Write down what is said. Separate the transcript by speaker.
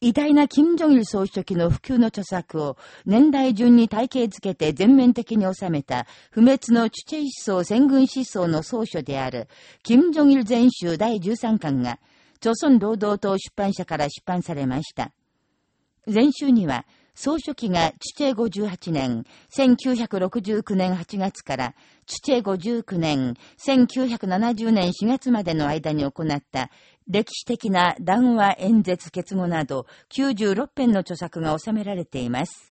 Speaker 1: 偉大な金正日総書記の普及の著作を年代順に体系づけて全面的に収めた不滅のチュチェ思想戦軍思想の総書である金正日全集第13巻が、朝鮮労働党出版社から出版されました。全集には、総書記がチュチェ58年、1969年8月から、チュチェ59年、1970年4月までの間に行った歴史的な談話演説結語など96編の著作が収められています。